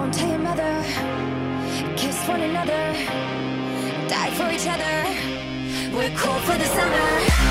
Don't tell your mother. Kiss one another. Die for each other. We're cool for the summer.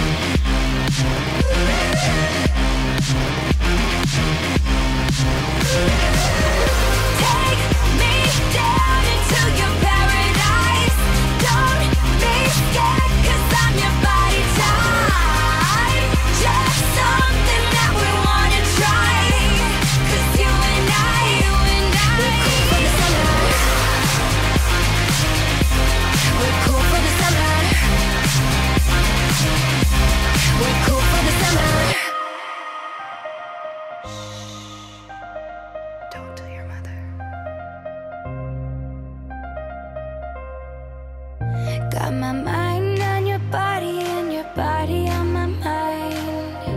Got my mind on your body and your body on my mind.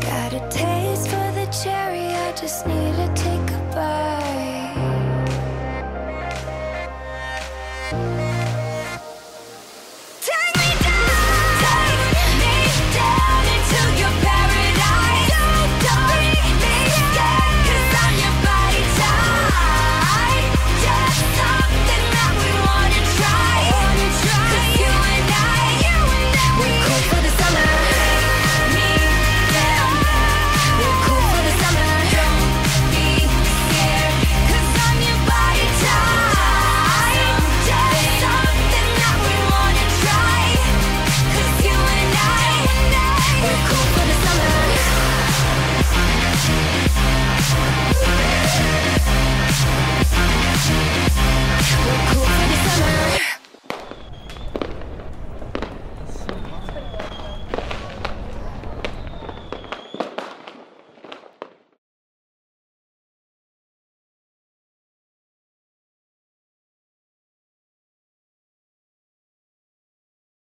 Got a taste for the cherry, I just need to take a bite.